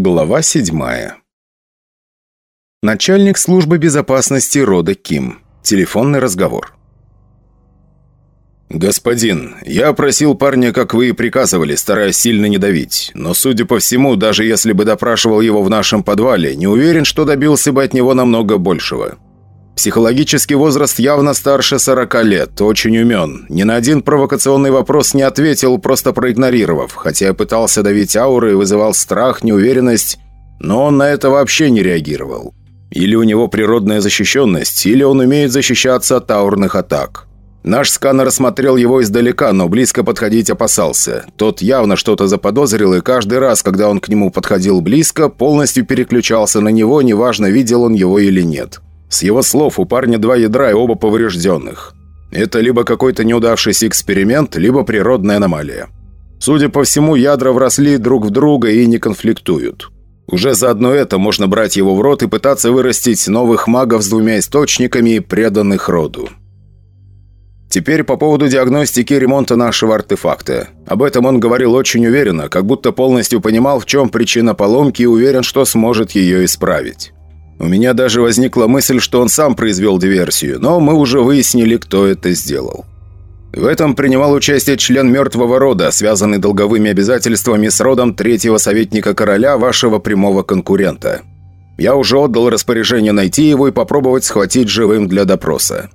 Глава седьмая Начальник службы безопасности рода Ким. Телефонный разговор. «Господин, я просил парня, как вы и приказывали, стараясь сильно не давить. Но, судя по всему, даже если бы допрашивал его в нашем подвале, не уверен, что добился бы от него намного большего. Психологический возраст явно старше 40 лет, очень умен. Ни на один провокационный вопрос не ответил, просто проигнорировав, хотя пытался давить ауры и вызывал страх, неуверенность, но он на это вообще не реагировал. Или у него природная защищенность, или он умеет защищаться от аурных атак». Наш сканер осмотрел его издалека, но близко подходить опасался. Тот явно что-то заподозрил, и каждый раз, когда он к нему подходил близко, полностью переключался на него, неважно, видел он его или нет. С его слов, у парня два ядра и оба поврежденных. Это либо какой-то неудавшийся эксперимент, либо природная аномалия. Судя по всему, ядра вросли друг в друга и не конфликтуют. Уже заодно это можно брать его в рот и пытаться вырастить новых магов с двумя источниками, преданных роду. Теперь по поводу диагностики и ремонта нашего артефакта. Об этом он говорил очень уверенно, как будто полностью понимал, в чем причина поломки и уверен, что сможет ее исправить. У меня даже возникла мысль, что он сам произвел диверсию, но мы уже выяснили, кто это сделал. В этом принимал участие член мертвого рода, связанный долговыми обязательствами с родом третьего советника короля, вашего прямого конкурента. Я уже отдал распоряжение найти его и попробовать схватить живым для допроса.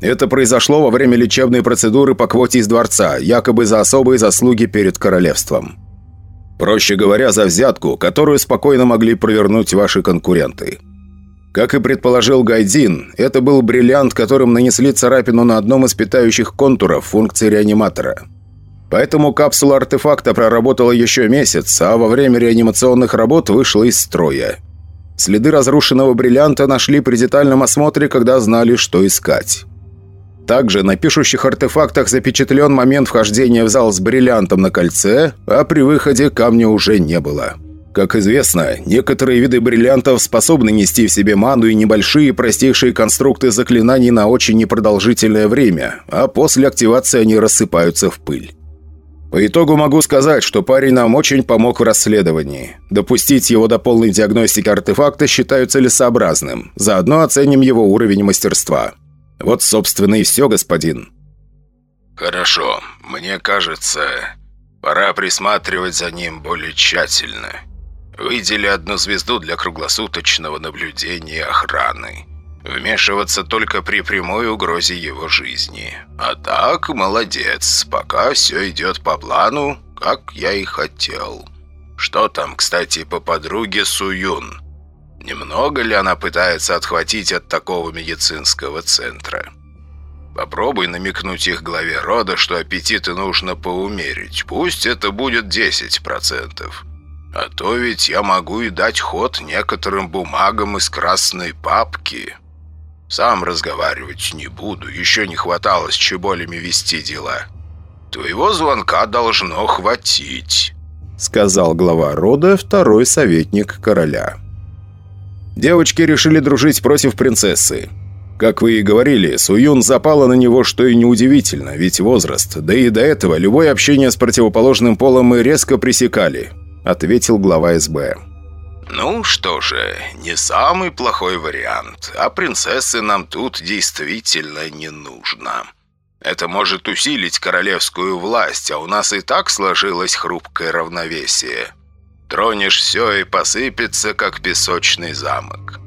Это произошло во время лечебной процедуры по квоте из дворца, якобы за особые заслуги перед королевством. Проще говоря, за взятку, которую спокойно могли провернуть ваши конкуренты. Как и предположил Гайдин, это был бриллиант, которым нанесли царапину на одном из питающих контуров функции реаниматора. Поэтому капсула артефакта проработала еще месяц, а во время реанимационных работ вышла из строя. Следы разрушенного бриллианта нашли при детальном осмотре, когда знали, что искать. Также на пишущих артефактах запечатлен момент вхождения в зал с бриллиантом на кольце, а при выходе камня уже не было. Как известно, некоторые виды бриллиантов способны нести в себе ману и небольшие простейшие конструкты заклинаний на очень непродолжительное время, а после активации они рассыпаются в пыль. По итогу могу сказать, что парень нам очень помог в расследовании. Допустить его до полной диагностики артефакта считаю целесообразным. Заодно оценим его уровень мастерства. Вот, собственно, и все, господин». «Хорошо. Мне кажется, пора присматривать за ним более тщательно. Выдели одну звезду для круглосуточного наблюдения и охраны. Вмешиваться только при прямой угрозе его жизни. А так, молодец. Пока все идет по плану, как я и хотел. Что там, кстати, по подруге Суюн?» Немного ли она пытается отхватить от такого медицинского центра? Попробуй намекнуть их главе рода, что аппетиты нужно поумерить. Пусть это будет 10%. А то ведь я могу и дать ход некоторым бумагам из красной папки. Сам разговаривать не буду, еще не хватало с чеболями вести дела. Твоего звонка должно хватить», — сказал глава рода, второй советник короля. Девочки решили дружить против принцессы. Как вы и говорили, Суюн запала на него, что и неудивительно, ведь возраст. Да и до этого любое общение с противоположным полом мы резко пресекали», — ответил глава СБ. «Ну что же, не самый плохой вариант, а принцессы нам тут действительно не нужно. Это может усилить королевскую власть, а у нас и так сложилось хрупкое равновесие». Тронешь все и посыпется, как песочный замок.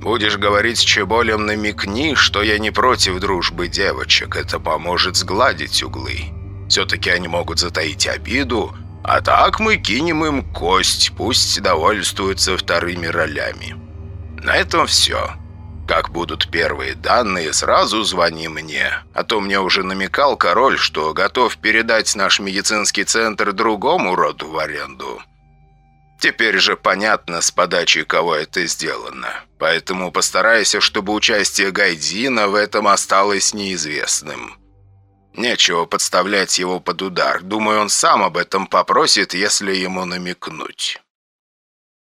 Будешь говорить с Чеболем, намекни, что я не против дружбы девочек. Это поможет сгладить углы. Все-таки они могут затаить обиду, а так мы кинем им кость, пусть довольствуются вторыми ролями. На этом все. Как будут первые данные, сразу звони мне. А то мне уже намекал король, что готов передать наш медицинский центр другому роду в аренду. Теперь же понятно, с подачи кого это сделано. Поэтому постарайся, чтобы участие Гайдина в этом осталось неизвестным. Нечего подставлять его под удар. Думаю, он сам об этом попросит, если ему намекнуть».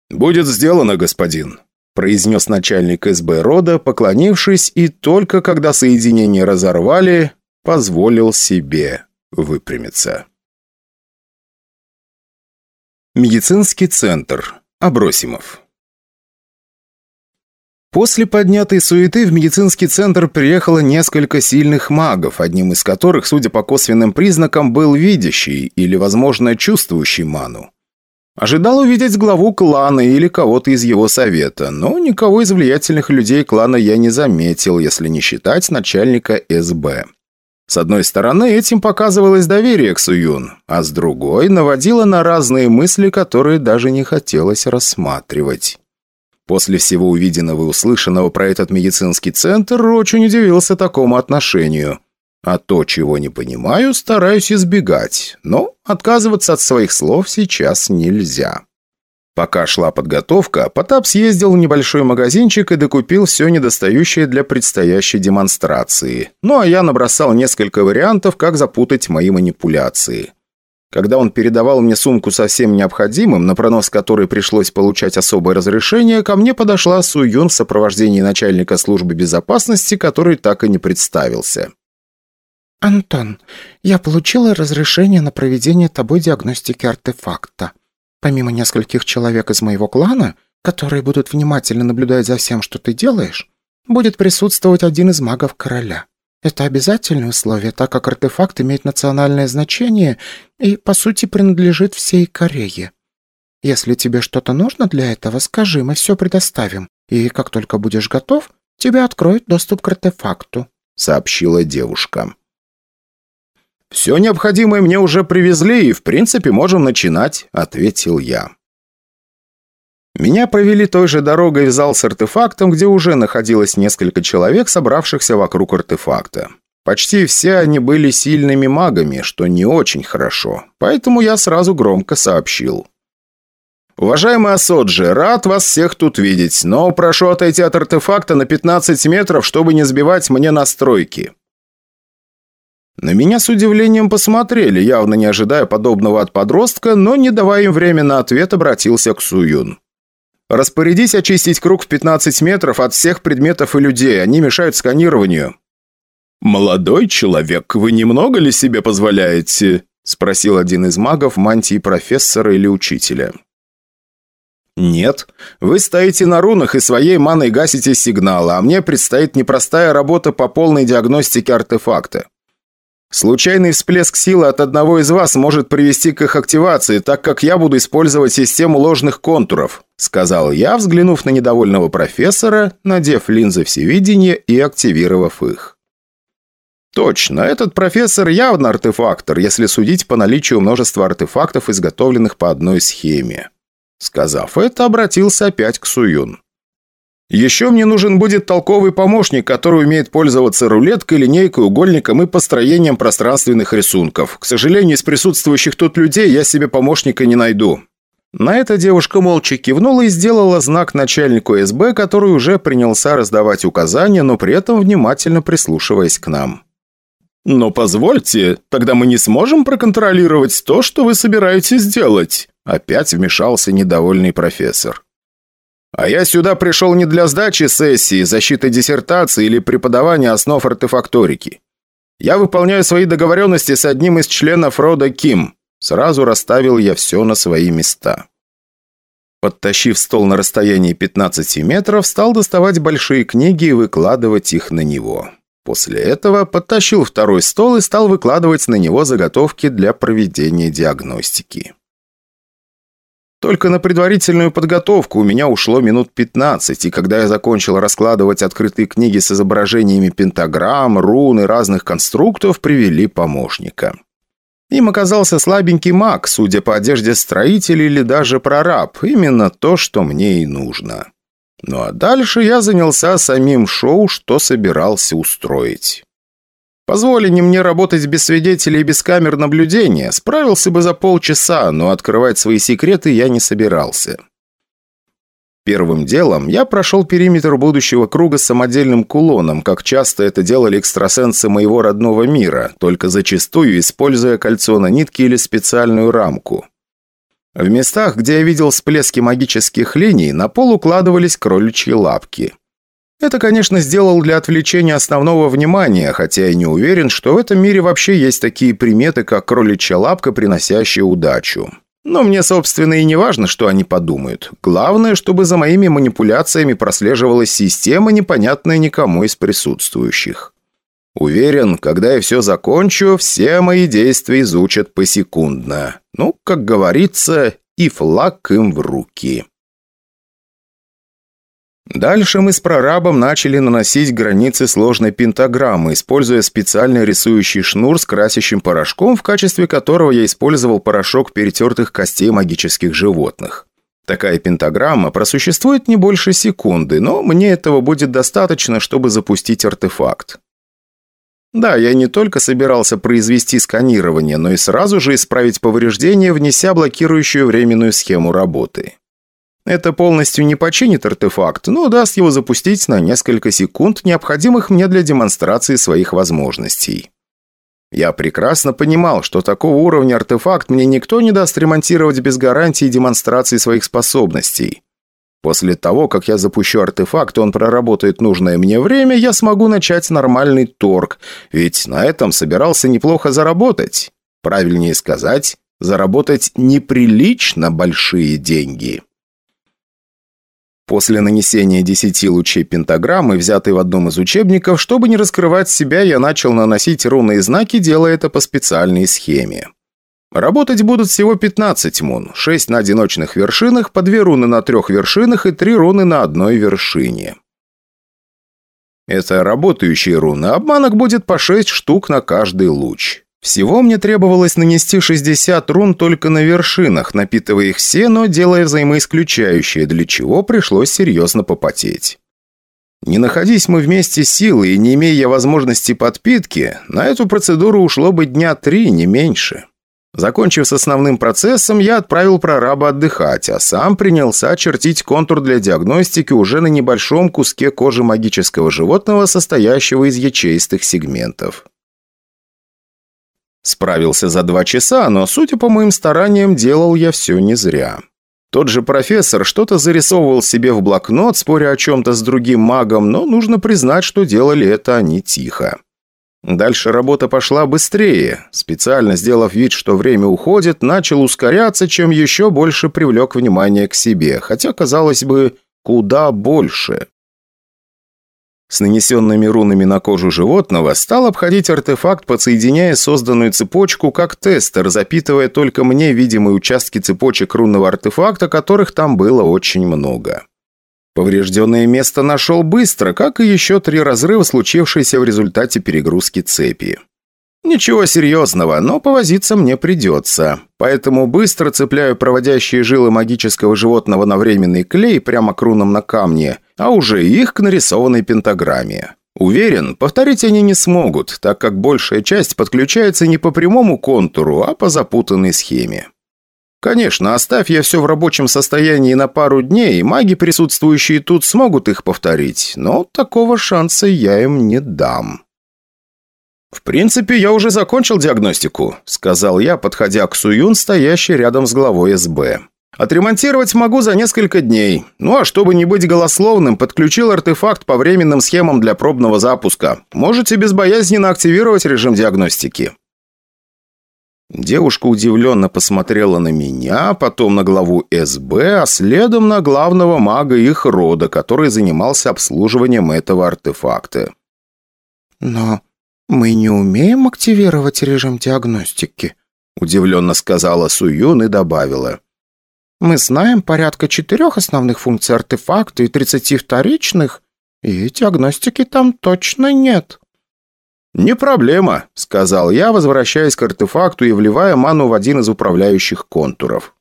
«Будет сделано, господин», – произнес начальник СБ рода, поклонившись, и только когда соединение разорвали, позволил себе выпрямиться. Медицинский центр. Абросимов. После поднятой суеты в медицинский центр приехало несколько сильных магов, одним из которых, судя по косвенным признакам, был видящий или, возможно, чувствующий ману. Ожидал увидеть главу клана или кого-то из его совета, но никого из влиятельных людей клана я не заметил, если не считать начальника СБ. С одной стороны, этим показывалось доверие к Суюн, а с другой наводило на разные мысли, которые даже не хотелось рассматривать. После всего увиденного и услышанного про этот медицинский центр очень удивился такому отношению. А то, чего не понимаю, стараюсь избегать, но отказываться от своих слов сейчас нельзя. Пока шла подготовка, Потап съездил в небольшой магазинчик и докупил все недостающее для предстоящей демонстрации. Ну а я набросал несколько вариантов, как запутать мои манипуляции. Когда он передавал мне сумку со всем необходимым, на пронос которой пришлось получать особое разрешение, ко мне подошла Су Юн в сопровождении начальника службы безопасности, который так и не представился. «Антон, я получила разрешение на проведение тобой диагностики артефакта. Помимо нескольких человек из моего клана, которые будут внимательно наблюдать за всем, что ты делаешь, будет присутствовать один из магов короля. Это обязательное условие, так как артефакт имеет национальное значение и, по сути, принадлежит всей Корее. Если тебе что-то нужно для этого, скажи, мы все предоставим, и как только будешь готов, тебе откроют доступ к артефакту», — сообщила девушка. «Все необходимое мне уже привезли, и, в принципе, можем начинать», — ответил я. Меня провели той же дорогой в зал с артефактом, где уже находилось несколько человек, собравшихся вокруг артефакта. Почти все они были сильными магами, что не очень хорошо, поэтому я сразу громко сообщил. «Уважаемый Асоджи, рад вас всех тут видеть, но прошу отойти от артефакта на 15 метров, чтобы не сбивать мне настройки». На меня с удивлением посмотрели, явно не ожидая подобного от подростка, но, не давая им время на ответ, обратился к Суюн. «Распорядись очистить круг в 15 метров от всех предметов и людей, они мешают сканированию». «Молодой человек, вы немного ли себе позволяете?» – спросил один из магов мантии профессора или учителя. «Нет. Вы стоите на рунах и своей маной гасите сигналы, а мне предстоит непростая работа по полной диагностике артефакта. Случайный всплеск силы от одного из вас может привести к их активации, так как я буду использовать систему ложных контуров», сказал я, взглянув на недовольного профессора, надев линзы всевидения и активировав их. Точно, этот профессор явно артефактор, если судить по наличию множества артефактов, изготовленных по одной схеме. Сказав это, обратился опять к Суюн. Еще мне нужен будет толковый помощник, который умеет пользоваться рулеткой, линейкой, угольником и построением пространственных рисунков. К сожалению, из присутствующих тут людей я себе помощника не найду». На это девушка молча кивнула и сделала знак начальнику СБ, который уже принялся раздавать указания, но при этом внимательно прислушиваясь к нам. «Но позвольте, тогда мы не сможем проконтролировать то, что вы собираетесь делать», опять вмешался недовольный профессор. А я сюда пришел не для сдачи сессии, защиты диссертации или преподавания основ артефакторики. Я выполняю свои договоренности с одним из членов рода Ким. Сразу расставил я все на свои места. Подтащив стол на расстоянии 15 метров, стал доставать большие книги и выкладывать их на него. После этого подтащил второй стол и стал выкладывать на него заготовки для проведения диагностики. Только на предварительную подготовку у меня ушло минут 15, и когда я закончил раскладывать открытые книги с изображениями пентаграмм, рун и разных конструктов, привели помощника. Им оказался слабенький маг, судя по одежде строитель или даже прораб, именно то, что мне и нужно. Ну а дальше я занялся самим шоу, что собирался устроить. Позволили мне работать без свидетелей и без камер наблюдения, справился бы за полчаса, но открывать свои секреты я не собирался. Первым делом я прошел периметр будущего круга самодельным кулоном, как часто это делали экстрасенсы моего родного мира, только зачастую используя кольцо на нитке или специальную рамку. В местах, где я видел всплески магических линий, на пол укладывались кроличьи лапки. Это, конечно, сделал для отвлечения основного внимания, хотя я не уверен, что в этом мире вообще есть такие приметы, как кроличья лапка, приносящая удачу. Но мне, собственно, и не важно, что они подумают. Главное, чтобы за моими манипуляциями прослеживалась система, непонятная никому из присутствующих. Уверен, когда я все закончу, все мои действия изучат посекундно. Ну, как говорится, и флаг им в руки. Дальше мы с прорабом начали наносить границы сложной пентаграммы, используя специальный рисующий шнур с красящим порошком, в качестве которого я использовал порошок перетертых костей магических животных. Такая пентаграмма просуществует не больше секунды, но мне этого будет достаточно, чтобы запустить артефакт. Да, я не только собирался произвести сканирование, но и сразу же исправить повреждения, внеся блокирующую временную схему работы. Это полностью не починит артефакт, но даст его запустить на несколько секунд, необходимых мне для демонстрации своих возможностей. Я прекрасно понимал, что такого уровня артефакт мне никто не даст ремонтировать без гарантии демонстрации своих способностей. После того, как я запущу артефакт, он проработает нужное мне время, я смогу начать нормальный торг, ведь на этом собирался неплохо заработать. Правильнее сказать, заработать неприлично большие деньги. После нанесения десяти лучей пентаграммы, взятой в одном из учебников, чтобы не раскрывать себя, я начал наносить рунные знаки, делая это по специальной схеме. Работать будут всего 15 мун, 6 на одиночных вершинах, по 2 руны на трех вершинах и 3 руны на одной вершине. Это работающие руны, обманок будет по 6 штук на каждый луч. Всего мне требовалось нанести 60 рун только на вершинах, напитывая их все, но делая взаимоисключающие, для чего пришлось серьезно попотеть. Не находись мы вместе силы и не имея возможности подпитки, на эту процедуру ушло бы дня три, не меньше. Закончив с основным процессом, я отправил прораба отдыхать, а сам принялся чертить контур для диагностики уже на небольшом куске кожи магического животного, состоящего из ячеистых сегментов. Справился за два часа, но, судя по моим стараниям, делал я все не зря. Тот же профессор что-то зарисовывал себе в блокнот, споря о чем-то с другим магом, но нужно признать, что делали это они тихо. Дальше работа пошла быстрее. Специально сделав вид, что время уходит, начал ускоряться, чем еще больше привлек внимание к себе, хотя, казалось бы, куда больше. С нанесенными рунами на кожу животного стал обходить артефакт, подсоединяя созданную цепочку как тестер, запитывая только мне видимые участки цепочек рунного артефакта, которых там было очень много. Поврежденное место нашел быстро, как и еще три разрыва, случившиеся в результате перегрузки цепи. Ничего серьезного, но повозиться мне придется. Поэтому быстро цепляю проводящие жилы магического животного на временный клей прямо к рунам на камне, а уже их к нарисованной пентаграмме. Уверен, повторить они не смогут, так как большая часть подключается не по прямому контуру, а по запутанной схеме. Конечно, оставь я все в рабочем состоянии на пару дней, маги, присутствующие тут, смогут их повторить, но такого шанса я им не дам. «В принципе, я уже закончил диагностику», — сказал я, подходя к Суюн, стоящей рядом с главой СБ. «Отремонтировать могу за несколько дней. Ну а чтобы не быть голословным, подключил артефакт по временным схемам для пробного запуска. Можете безбоязненно активировать режим диагностики». Девушка удивленно посмотрела на меня, потом на главу СБ, а следом на главного мага их рода, который занимался обслуживанием этого артефакта. «Но «Мы не умеем активировать режим диагностики», – удивленно сказала Суюн и добавила. «Мы знаем порядка четырех основных функций артефакта и тридцати вторичных, и диагностики там точно нет». «Не проблема», – сказал я, возвращаясь к артефакту и вливая ману в один из управляющих контуров.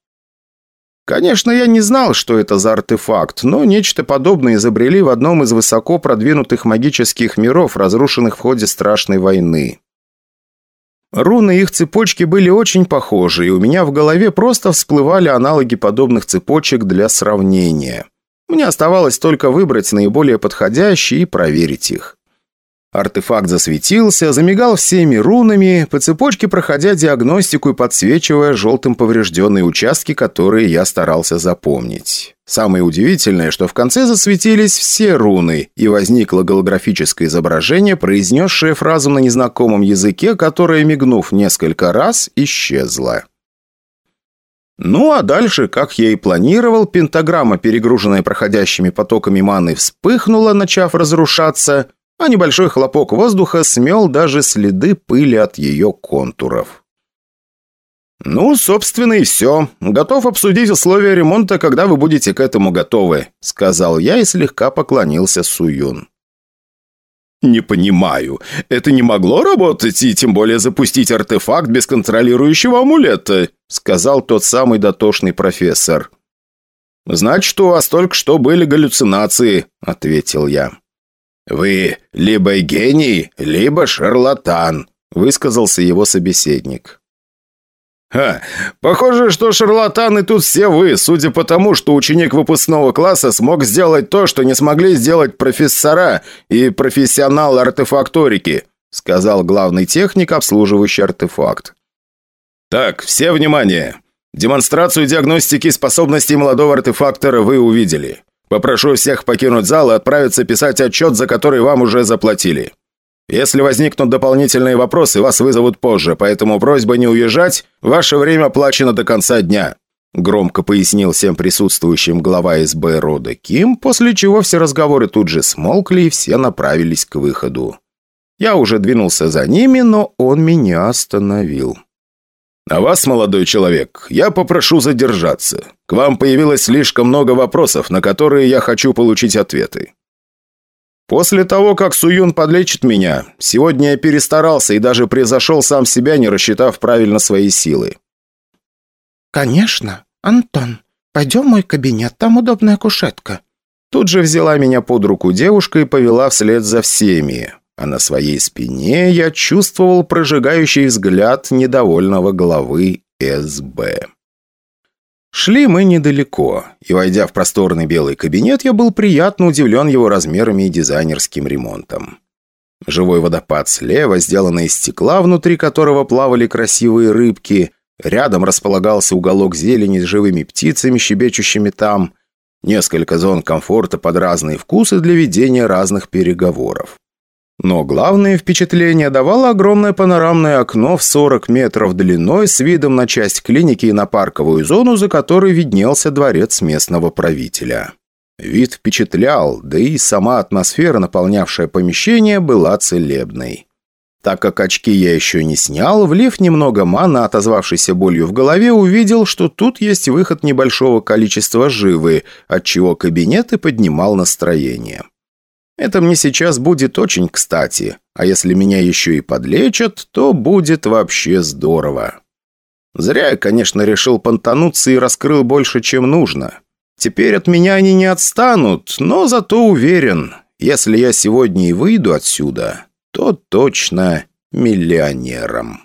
Конечно, я не знал, что это за артефакт, но нечто подобное изобрели в одном из высоко продвинутых магических миров, разрушенных в ходе страшной войны. Руны их цепочки были очень похожи, и у меня в голове просто всплывали аналоги подобных цепочек для сравнения. Мне оставалось только выбрать наиболее подходящие и проверить их. Артефакт засветился, замигал всеми рунами, по цепочке проходя диагностику и подсвечивая желтым поврежденные участки, которые я старался запомнить. Самое удивительное, что в конце засветились все руны, и возникло голографическое изображение, произнесшее фразу на незнакомом языке, которая, мигнув несколько раз, исчезла. Ну а дальше, как я и планировал, пентаграмма, перегруженная проходящими потоками маны, вспыхнула, начав разрушаться, а небольшой хлопок воздуха смел даже следы пыли от ее контуров. «Ну, собственно, и все. Готов обсудить условия ремонта, когда вы будете к этому готовы», сказал я и слегка поклонился Суюн. «Не понимаю. Это не могло работать и тем более запустить артефакт без контролирующего амулета», сказал тот самый дотошный профессор. «Значит, у вас только что были галлюцинации», ответил я. «Вы либо гений, либо шарлатан», высказался его собеседник. «Ха, похоже, что шарлатаны тут все вы, судя по тому, что ученик выпускного класса смог сделать то, что не смогли сделать профессора и профессионалы артефакторики», сказал главный техник, обслуживающий артефакт. «Так, все внимание! Демонстрацию диагностики способностей молодого артефактора вы увидели. Попрошу всех покинуть зал и отправиться писать отчет, за который вам уже заплатили. Если возникнут дополнительные вопросы, вас вызовут позже, поэтому просьба не уезжать, ваше время оплачено до конца дня». Громко пояснил всем присутствующим глава СБ рода Ким, после чего все разговоры тут же смолкли и все направились к выходу. Я уже двинулся за ними, но он меня остановил. «А вас, молодой человек, я попрошу задержаться. К вам появилось слишком много вопросов, на которые я хочу получить ответы. После того, как Суюн подлечит меня, сегодня я перестарался и даже превзошел сам себя, не рассчитав правильно свои силы». «Конечно. Антон, пойдем в мой кабинет, там удобная кушетка». Тут же взяла меня под руку девушка и повела вслед за всеми. А на своей спине я чувствовал прожигающий взгляд недовольного главы СБ. Шли мы недалеко, и, войдя в просторный белый кабинет, я был приятно удивлен его размерами и дизайнерским ремонтом. Живой водопад слева, сделанный из стекла, внутри которого плавали красивые рыбки. Рядом располагался уголок зелени с живыми птицами, щебечущими там. Несколько зон комфорта под разные вкусы для ведения разных переговоров. Но главное впечатление давало огромное панорамное окно в 40 метров длиной с видом на часть клиники и на парковую зону, за которой виднелся дворец местного правителя. Вид впечатлял, да и сама атмосфера, наполнявшая помещение, была целебной. Так как очки я еще не снял, влив немного мана, отозвавшейся болью в голове, увидел, что тут есть выход небольшого количества живы, отчего кабинет и поднимал настроение. Это мне сейчас будет очень кстати, а если меня еще и подлечат, то будет вообще здорово. Зря я, конечно, решил понтануться и раскрыл больше, чем нужно. Теперь от меня они не отстанут, но зато уверен, если я сегодня и выйду отсюда, то точно миллионером.